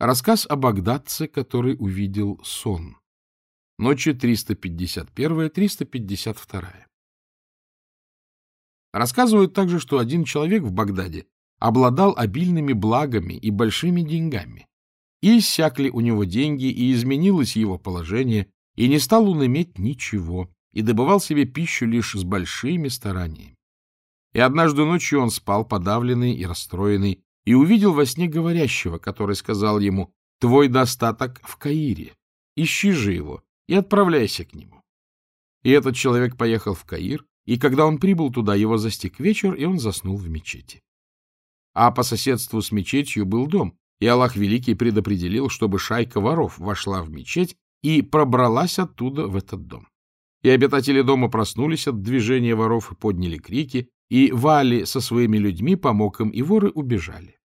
Рассказ о багдадце, который увидел сон. Ночи 351-352. Рассказывают также, что один человек в Багдаде обладал обильными благами и большими деньгами. И иссякли у него деньги, и изменилось его положение, и не стал он иметь ничего, и добывал себе пищу лишь с большими стараниями. И однажды ночью он спал, подавленный и расстроенный, и увидел во сне говорящего, который сказал ему, «Твой достаток в Каире, ищи же его и отправляйся к нему». И этот человек поехал в Каир, и когда он прибыл туда, его застиг вечер, и он заснул в мечети. А по соседству с мечетью был дом, и Аллах Великий предопределил, чтобы шайка воров вошла в мечеть и пробралась оттуда в этот дом. И обитатели дома проснулись от движения воров и подняли крики, и Вали со своими людьми помог им, и воры убежали.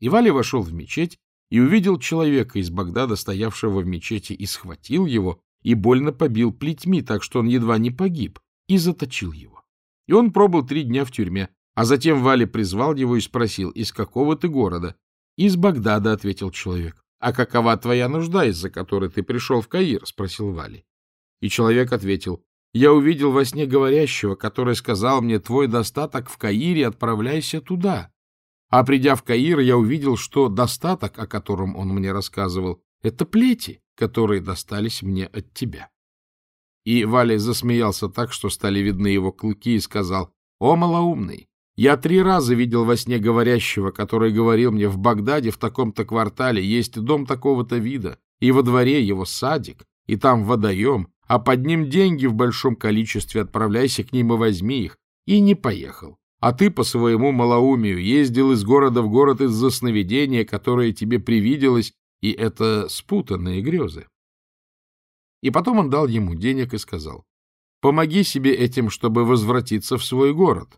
И Вали вошел в мечеть и увидел человека из Багдада, стоявшего в мечети, и схватил его, и больно побил плетьми, так что он едва не погиб, и заточил его. И он пробыл три дня в тюрьме, а затем Вали призвал его и спросил, из какого ты города? — Из Багдада, — ответил человек. — А какова твоя нужда, из-за которой ты пришел в Каир? — спросил Вали. И человек ответил, — Я увидел во сне говорящего, который сказал мне, твой достаток в Каире, отправляйся туда. А придя в Каир, я увидел, что достаток, о котором он мне рассказывал, — это плети, которые достались мне от тебя. И Валя засмеялся так, что стали видны его клыки, и сказал, — О, малоумный! Я три раза видел во сне говорящего, который говорил мне, в Багдаде в таком-то квартале есть дом такого-то вида, и во дворе его садик, и там водоем, а под ним деньги в большом количестве, отправляйся к ним и возьми их. И не поехал. А ты по своему малоумию ездил из города в город из-за сновидения, которое тебе привиделось, и это спутанные грезы. И потом он дал ему денег и сказал, «Помоги себе этим, чтобы возвратиться в свой город».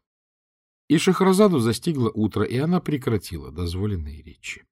И Шахразаду застигло утро, и она прекратила дозволенные речи.